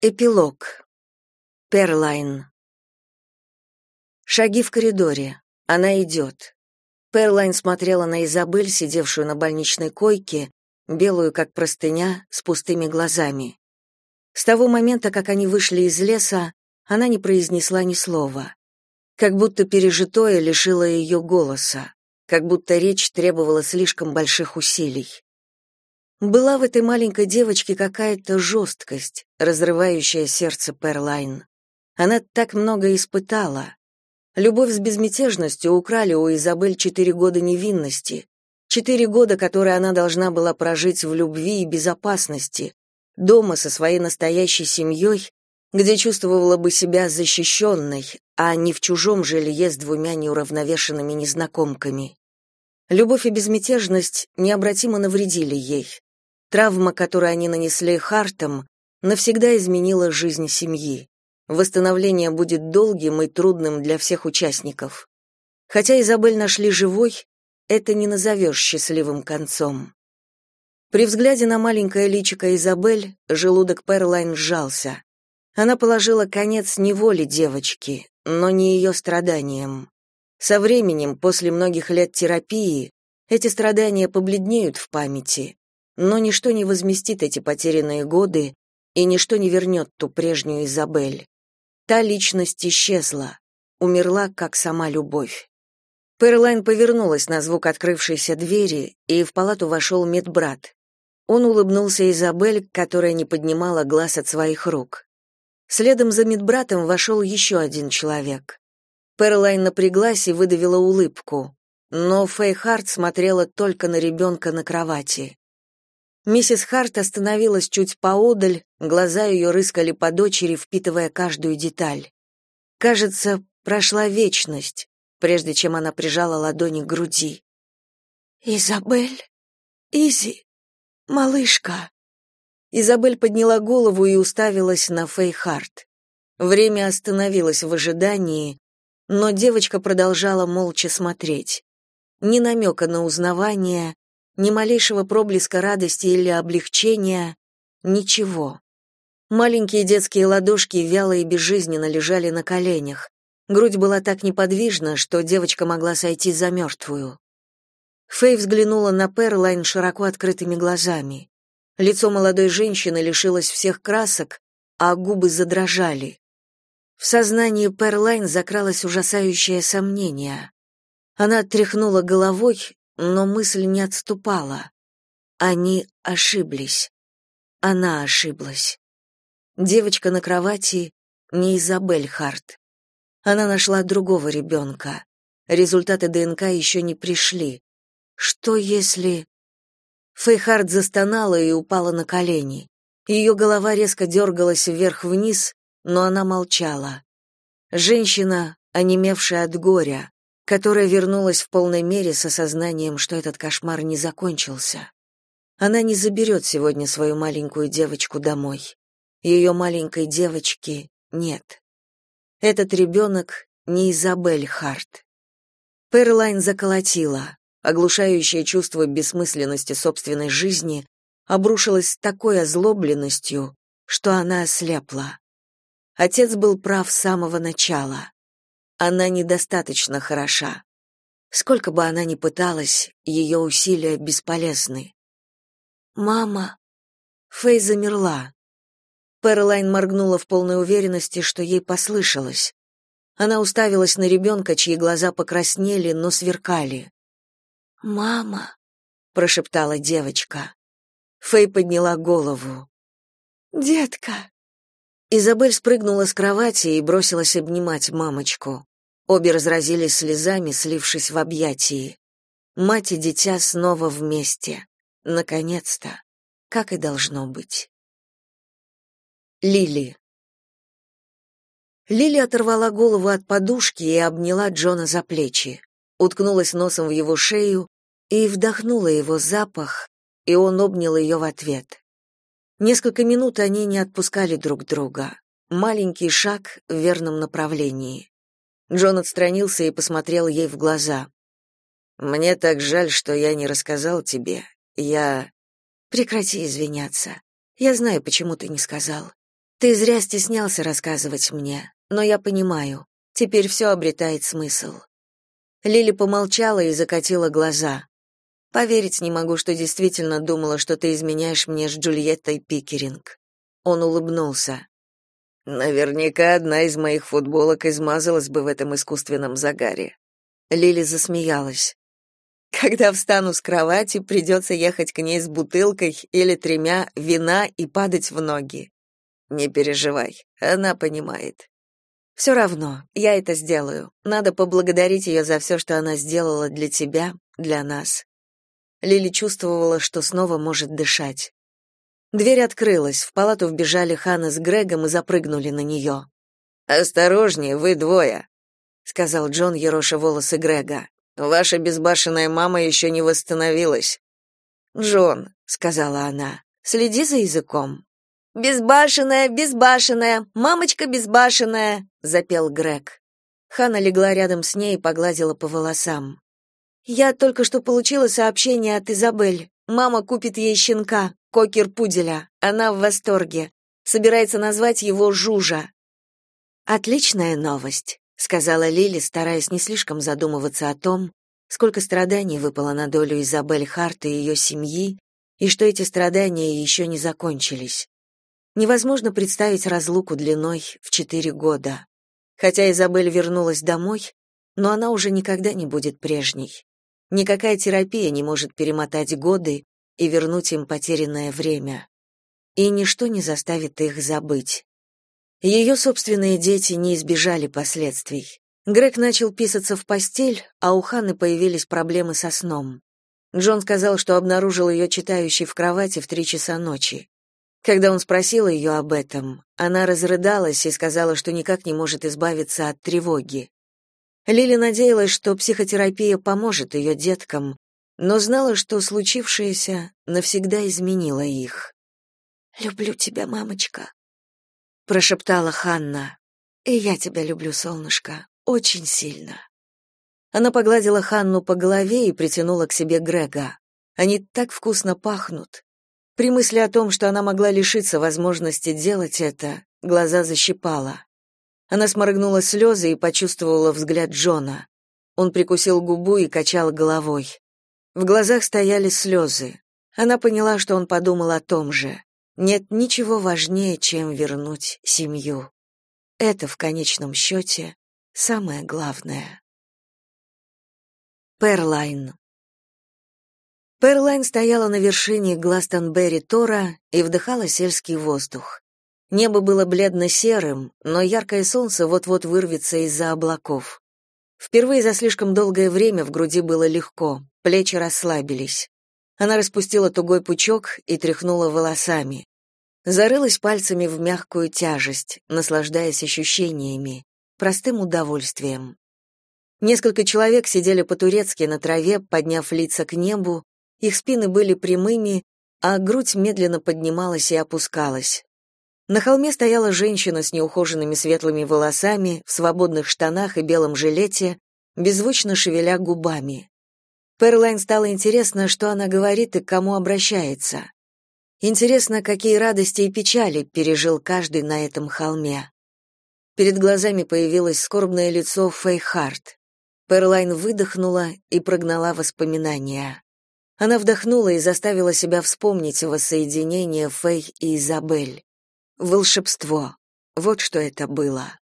Эпилог. Перлайн. Шаги в коридоре. Она идет. Перлайн смотрела на Изабель, сидевшую на больничной койке, белую как простыня, с пустыми глазами. С того момента, как они вышли из леса, она не произнесла ни слова. Как будто пережитое лишило ее голоса, как будто речь требовала слишком больших усилий. Была в этой маленькой девочке какая-то жесткость, разрывающая сердце Перлайн. Она так много испытала. Любовь с безмятежностью украли у Изабель четыре года невинности, четыре года, которые она должна была прожить в любви и безопасности, дома со своей настоящей семьей, где чувствовала бы себя защищенной, а не в чужом жилье с двумя неуравновешенными незнакомками. Любовь и безмятежность необратимо навредили ей. Травма, которую они нанесли Хартам, навсегда изменила жизнь семьи. Восстановление будет долгим и трудным для всех участников. Хотя Изабель нашли живой, это не назовешь счастливым концом. При взгляде на маленькое личико Изабель желудок Перлайн сжался. Она положила конец неволе девочки, но не ее страданиям. Со временем, после многих лет терапии, эти страдания побледнеют в памяти, но ничто не возместит эти потерянные годы, и ничто не вернет ту прежнюю Изабель. Та личность исчезла, умерла, как сама любовь. Перлайн повернулась на звук открывшейся двери, и в палату вошел медбрат. Он улыбнулся Изабель, которая не поднимала глаз от своих рук. Следом за медбратом вошел еще один человек. Перлайн напряглась и выдавила улыбку, но Фэй Харт смотрела только на ребенка на кровати. Миссис Харт остановилась чуть поодаль, глаза ее рыскали по дочери, впитывая каждую деталь. Кажется, прошла вечность, прежде чем она прижала ладони к груди. «Изабель? Изи? Малышка?» Изабель подняла голову и уставилась на Фэй Харт. Время остановилось в ожидании, но девочка продолжала молча смотреть. Ни намека на узнавание, ни малейшего проблеска радости или облегчения, ничего. Маленькие детские ладошки вяло и безжизненно лежали на коленях. Грудь была так неподвижна, что девочка могла сойти за мертвую. Фэй взглянула на Перлайн широко открытыми глазами. Лицо молодой женщины лишилось всех красок, а губы задрожали. В сознании Перлайн закралось ужасающее сомнение. Она тряхнула головой, но мысль не отступала. Они ошиблись. Она ошиблась. Девочка на кровати не Изабель Харт. Она нашла другого ребенка. Результаты ДНК еще не пришли. Что если... Фейхард застонала и упала на колени. Ее голова резко дергалась вверх-вниз, но она молчала. Женщина, онемевшая от горя, которая вернулась в полной мере с осознанием, что этот кошмар не закончился. Она не заберет сегодня свою маленькую девочку домой. Ее маленькой девочки нет. Этот ребенок не Изабель Харт. Перлайн заколотила. Оглушающее чувство бессмысленности собственной жизни обрушилось с такой озлобленностью, что она ослепла. Отец был прав с самого начала. Она недостаточно хороша. Сколько бы она ни пыталась, ее усилия бесполезны. «Мама!» Фэй замерла. Перлайн моргнула в полной уверенности, что ей послышалось. Она уставилась на ребенка, чьи глаза покраснели, но сверкали. «Мама!» — прошептала девочка. Фэй подняла голову. «Детка!» Изабель спрыгнула с кровати и бросилась обнимать мамочку. Обе разразились слезами, слившись в объятии. Мать и дитя снова вместе. Наконец-то. Как и должно быть. Лили. Лили оторвала голову от подушки и обняла Джона за плечи. Уткнулась носом в его шею и вдохнула его запах, и он обнял ее в ответ. Несколько минут они не отпускали друг друга. Маленький шаг в верном направлении. Джон отстранился и посмотрел ей в глаза. Мне так жаль, что я не рассказал тебе. Я Прекрати извиняться. Я знаю, почему ты не сказал. Ты зря стеснялся рассказывать мне, но я понимаю. Теперь все обретает смысл. Лили помолчала и закатила глаза. Поверить не могу, что действительно думала, что ты изменяешь мне с Джульеттой Пикеринг. Он улыбнулся. Наверняка одна из моих футболок измазалась бы в этом искусственном загаре. Лили засмеялась. Когда встану с кровати, придется ехать к ней с бутылкой или тремя вина и падать в ноги. Не переживай, она понимает. Все равно, я это сделаю. Надо поблагодарить ее за все, что она сделала для тебя, для нас. Лили чувствовала, что снова может дышать. Дверь открылась, в палату вбежали Ханна с Грегом и запрыгнули на нее. «Осторожнее, вы двое», — сказал Джон, ероша волосы Грега. «Ваша безбашенная мама еще не восстановилась». «Джон», — сказала она, — «следи за языком». «Безбашенная, безбашенная, мамочка безбашенная», — запел Грег. Хана легла рядом с ней и погладила по волосам. «Я только что получила сообщение от Изабель. Мама купит ей щенка, кокер-пуделя. Она в восторге. Собирается назвать его Жужа». «Отличная новость», — сказала Лили, стараясь не слишком задумываться о том, сколько страданий выпало на долю Изабель Харт и ее семьи, и что эти страдания еще не закончились. Невозможно представить разлуку длиной в четыре года. Хотя Изабель вернулась домой, но она уже никогда не будет прежней. Никакая терапия не может перемотать годы и вернуть им потерянное время. И ничто не заставит их забыть. Ее собственные дети не избежали последствий. Грег начал писаться в постель, а у Ханны появились проблемы со сном. Джон сказал, что обнаружил ее читающей в кровати в три часа ночи. Когда он спросил ее об этом, она разрыдалась и сказала, что никак не может избавиться от тревоги. Лили надеялась, что психотерапия поможет ее деткам, но знала, что случившееся навсегда изменило их. «Люблю тебя, мамочка», — прошептала Ханна. «И я тебя люблю, солнышко, очень сильно». Она погладила Ханну по голове и притянула к себе Грега. Они так вкусно пахнут. При мысли о том, что она могла лишиться возможности делать это, глаза защипала. Она сморгнула слезы и почувствовала взгляд Джона. Он прикусил губу и качал головой. В глазах стояли слезы. Она поняла, что он подумал о том же. Нет ничего важнее, чем вернуть семью. Это в конечном счете самое главное. Перлайн Перлайн стояла на вершине Гластонберри-Тора и вдыхала сельский воздух. Небо было бледно-серым, но яркое солнце вот-вот вырвется из-за облаков. Впервые за слишком долгое время в груди было легко, плечи расслабились. Она распустила тугой пучок и тряхнула волосами. Зарылась пальцами в мягкую тяжесть, наслаждаясь ощущениями, простым удовольствием. Несколько человек сидели по-турецки на траве, подняв лица к небу, их спины были прямыми, а грудь медленно поднималась и опускалась. На холме стояла женщина с неухоженными светлыми волосами, в свободных штанах и белом жилете, беззвучно шевеля губами. Перлайн стало интересно, что она говорит и к кому обращается. Интересно, какие радости и печали пережил каждый на этом холме. Перед глазами появилось скорбное лицо Фэй Харт. Перлайн выдохнула и прогнала воспоминания. Она вдохнула и заставила себя вспомнить воссоединение Фэй и Изабель. Волшебство. Вот что это было.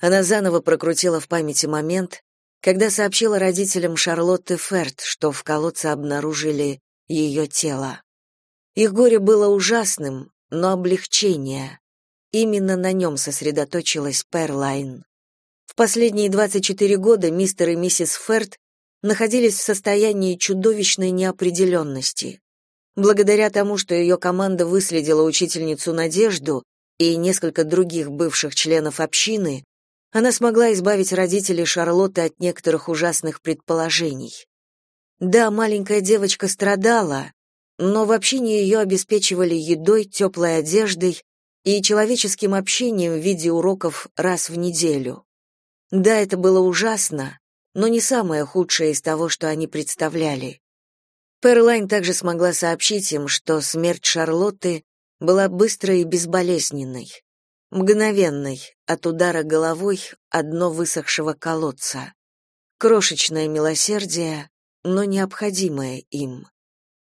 Она заново прокрутила в памяти момент, когда сообщила родителям Шарлотты Ферт, что в колодце обнаружили ее тело. Их горе было ужасным, но облегчение. Именно на нем сосредоточилась Перлайн. В последние 24 года мистер и миссис Ферт находились в состоянии чудовищной неопределенности. Благодаря тому, что ее команда выследила учительницу Надежду и несколько других бывших членов общины, она смогла избавить родителей Шарлотты от некоторых ужасных предположений. Да, маленькая девочка страдала, но в общине ее обеспечивали едой, теплой одеждой и человеческим общением в виде уроков раз в неделю. Да, это было ужасно, но не самое худшее из того, что они представляли. Перлайн также смогла сообщить им, что смерть Шарлотты была быстрой и безболезненной, мгновенной от удара головой о дно высохшего колодца. Крошечное милосердие, но необходимое им.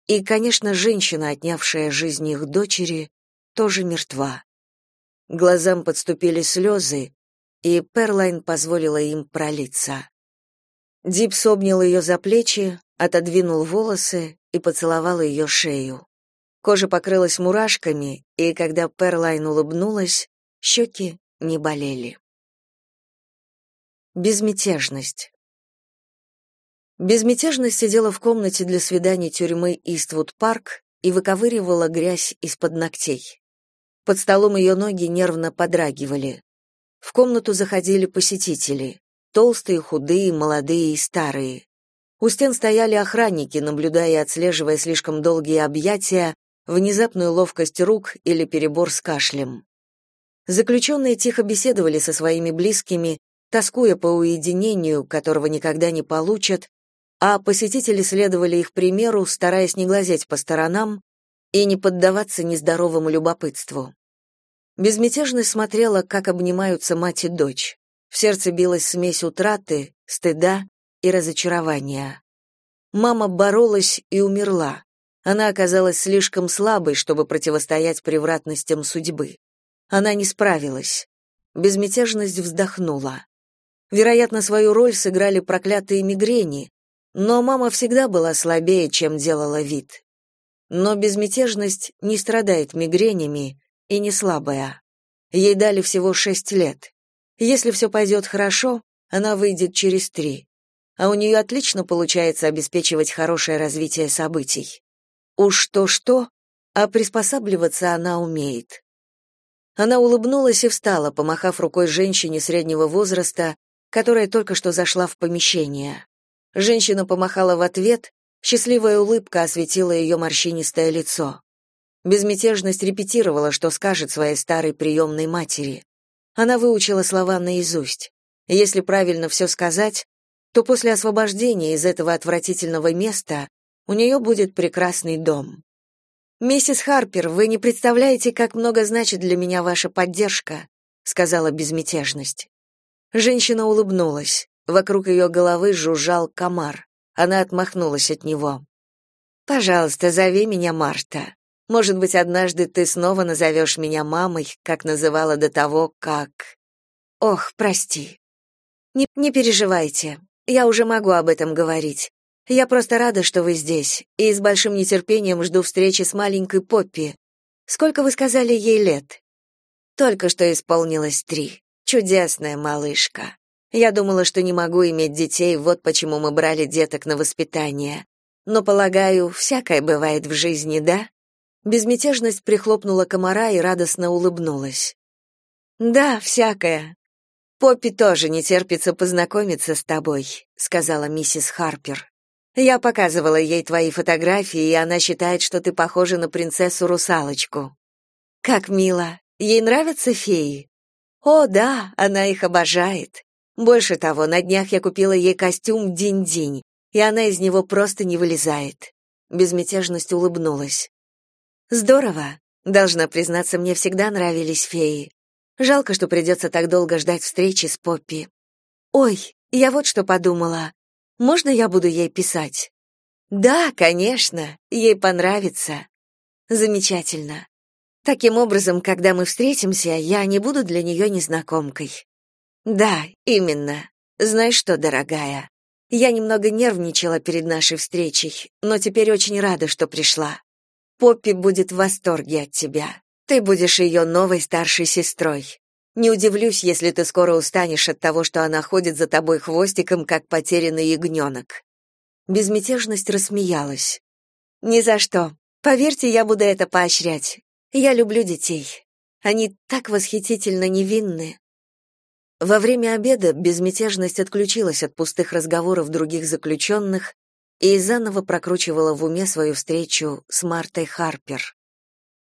И, конечно, женщина, отнявшая жизнь их дочери, тоже мертва. Глазам подступили слезы, и Перлайн позволила им пролиться. Дипс обнял ее за плечи, отодвинул волосы и поцеловал ее шею. Кожа покрылась мурашками, и когда Перлайн улыбнулась, щеки не болели. Безмятежность. Безмятежность сидела в комнате для свиданий тюрьмы Иствуд-парк и выковыривала грязь из-под ногтей. Под столом ее ноги нервно подрагивали. В комнату заходили посетители. Толстые, худые, молодые и старые. У стен стояли охранники, наблюдая и отслеживая слишком долгие объятия, внезапную ловкость рук или перебор с кашлем. Заключенные тихо беседовали со своими близкими, тоскуя по уединению, которого никогда не получат, а посетители следовали их примеру, стараясь не глазеть по сторонам и не поддаваться нездоровому любопытству. Безмятежность смотрела, как обнимаются мать и дочь. В сердце билась смесь утраты, стыда и разочарования. Мама боролась и умерла. Она оказалась слишком слабой, чтобы противостоять превратностям судьбы. Она не справилась. Безмятежность вздохнула. Вероятно, свою роль сыграли проклятые мигрени, но мама всегда была слабее, чем делала вид. Но безмятежность не страдает мигренями и не слабая. Ей дали всего шесть лет. Если все пойдет хорошо, она выйдет через три. А у нее отлично получается обеспечивать хорошее развитие событий. Уж то-что, а приспосабливаться она умеет. Она улыбнулась и встала, помахав рукой женщине среднего возраста, которая только что зашла в помещение. Женщина помахала в ответ, счастливая улыбка осветила ее морщинистое лицо. Безмятежность репетировала, что скажет своей старой приемной матери. Она выучила слова наизусть. Если правильно все сказать, то после освобождения из этого отвратительного места у нее будет прекрасный дом. Миссис Харпер, вы не представляете, как много значит для меня ваша поддержка, сказала безмятежность. Женщина улыбнулась. Вокруг ее головы жужжал комар. Она отмахнулась от него. Пожалуйста, зови меня Марта. Может быть, однажды ты снова назовешь меня мамой, как называла до того, как Ох, прости. Не не переживайте. Я уже могу об этом говорить. Я просто рада, что вы здесь, и с большим нетерпением жду встречи с маленькой Поппи. Сколько вы сказали ей лет? Только что исполнилось три. Чудесная малышка. Я думала, что не могу иметь детей, вот почему мы брали деток на воспитание. Но, полагаю, всякое бывает в жизни, да? Безмятежность прихлопнула комара и радостно улыбнулась. Да, всякое. Поппи тоже не терпится познакомиться с тобой, сказала миссис Харпер. Я показывала ей твои фотографии, и она считает, что ты похожа на принцессу-русалочку. Как мило. Ей нравятся феи? О, да, она их обожает. Больше того, на днях я купила ей костюм Динь-Динь, и она из него просто не вылезает. Безмятежность улыбнулась. Здорово. Должна признаться, мне всегда нравились феи. Жалко, что придется так долго ждать встречи с Поппи. Ой, я вот что подумала. Можно я буду ей писать? Да, конечно, ей понравится. Замечательно. Таким образом, когда мы встретимся, я не буду для нее незнакомкой. Да, именно. Знаешь что, дорогая, я немного нервничала перед нашей встречей, но теперь очень рада, что пришла. Поппи будет в восторге от тебя. Ты будешь ее новой старшей сестрой. Не удивлюсь, если ты скоро устанешь от того, что она ходит за тобой хвостиком, как потерянный ягненок». Безмятежность рассмеялась. «Ни за что. Поверьте, я буду это поощрять. Я люблю детей. Они так восхитительно невинны». Во время обеда безмятежность отключилась от пустых разговоров других заключенных и заново прокручивала в уме свою встречу с Мартой Харпер.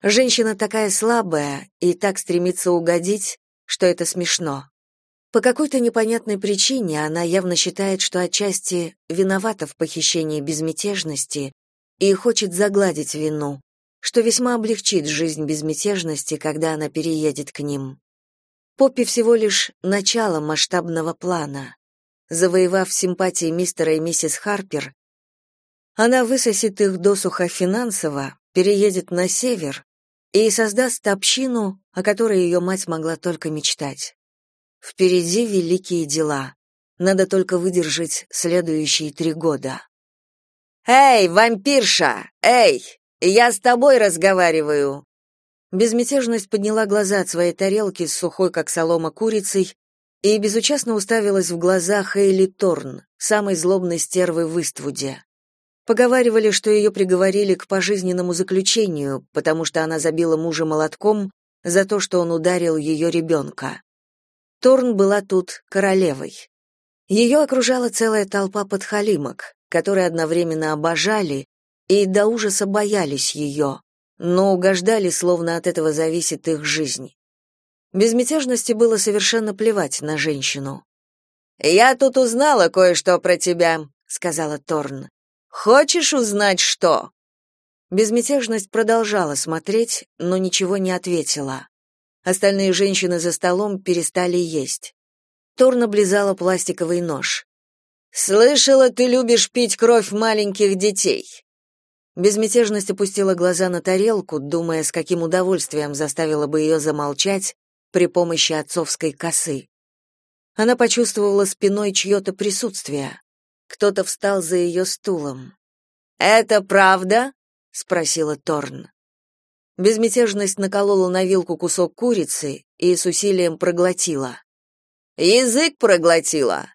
Женщина такая слабая и так стремится угодить, что это смешно. По какой-то непонятной причине она явно считает, что отчасти виновата в похищении безмятежности и хочет загладить вину, что весьма облегчит жизнь безмятежности, когда она переедет к ним. Поппи всего лишь начало масштабного плана. Завоевав симпатии мистера и миссис Харпер, она высосет их досуха финансово, переедет на север и создаст общину, о которой ее мать могла только мечтать. Впереди великие дела. Надо только выдержать следующие три года. «Эй, вампирша! Эй! Я с тобой разговариваю!» Безмятежность подняла глаза от своей тарелки с сухой, как солома, курицей и безучастно уставилась в глаза Хейли Торн, самой злобной стервы в Иствуде. Поговаривали, что ее приговорили к пожизненному заключению, потому что она забила мужа молотком за то, что он ударил ее ребенка. Торн была тут королевой. Ее окружала целая толпа подхалимок, которые одновременно обожали и до ужаса боялись ее, но угождали, словно от этого зависит их жизнь. Безмятежности было совершенно плевать на женщину. «Я тут узнала кое-что про тебя», — сказала Торн. «Хочешь узнать, что?» Безмятежность продолжала смотреть, но ничего не ответила. Остальные женщины за столом перестали есть. Торн облизала пластиковый нож. «Слышала, ты любишь пить кровь маленьких детей». Безмятежность опустила глаза на тарелку, думая, с каким удовольствием заставила бы ее замолчать при помощи отцовской косы. Она почувствовала спиной чье-то присутствие. Кто-то встал за ее стулом. «Это правда?» — спросила Торн. Безмятежность наколола на вилку кусок курицы и с усилием проглотила. Язык проглотила.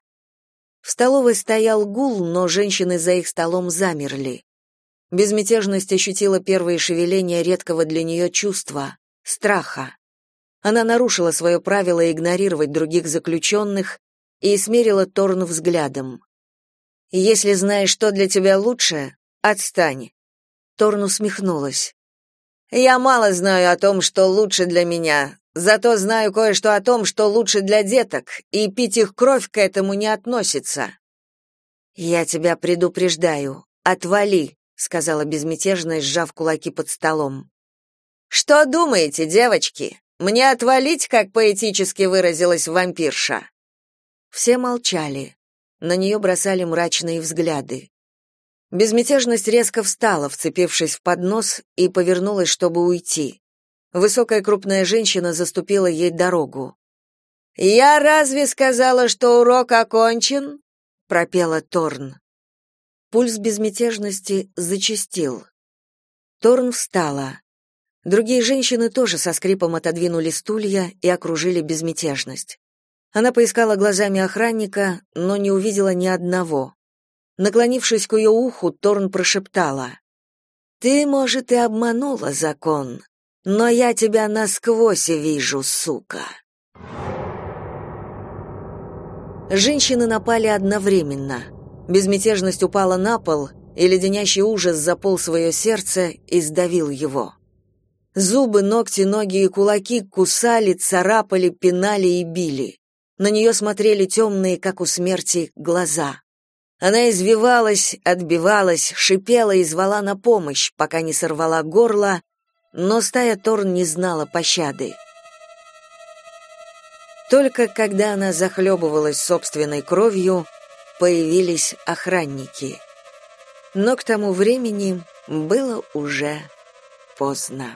В столовой стоял гул, но женщины за их столом замерли. Безмятежность ощутила первые шевеления редкого для нее чувства — страха. Она нарушила свое правило игнорировать других заключенных и смерила Торн взглядом. «Если знаешь, что для тебя лучше, отстань». Торн усмехнулась. «Я мало знаю о том, что лучше для меня, Зато знаю кое-что о том, что лучше для деток, и пить их кровь к этому не относится. Я тебя предупреждаю. Отвали, сказала безмятежно, сжав кулаки под столом. Что думаете, девочки? Мне отвалить, как поэтически выразилась вампирша. Все молчали. На нее бросали мрачные взгляды. Безмятежность резко встала, вцепившись в поднос, и повернулась, чтобы уйти. Высокая крупная женщина заступила ей дорогу. «Я разве сказала, что урок окончен?» — пропела Торн. Пульс безмятежности зачастил. Торн встала. Другие женщины тоже со скрипом отодвинули стулья и окружили безмятежность. Она поискала глазами охранника, но не увидела ни одного. Наклонившись к ее уху, Торн прошептала. «Ты, может, и обманула закон, но я тебя насквозь вижу, сука. Женщины напали одновременно. Безмятежность упала на пол, и леденящий ужас запол свое сердце и сдавил его. Зубы, ногти, ноги и кулаки кусали, царапали, пинали и били. На нее смотрели темные, как у смерти, глаза. Она извивалась, отбивалась, шипела и звала на помощь, пока не сорвала горло но стая Торн не знала пощады. Только когда она захлебывалась собственной кровью, появились охранники. Но к тому времени было уже поздно.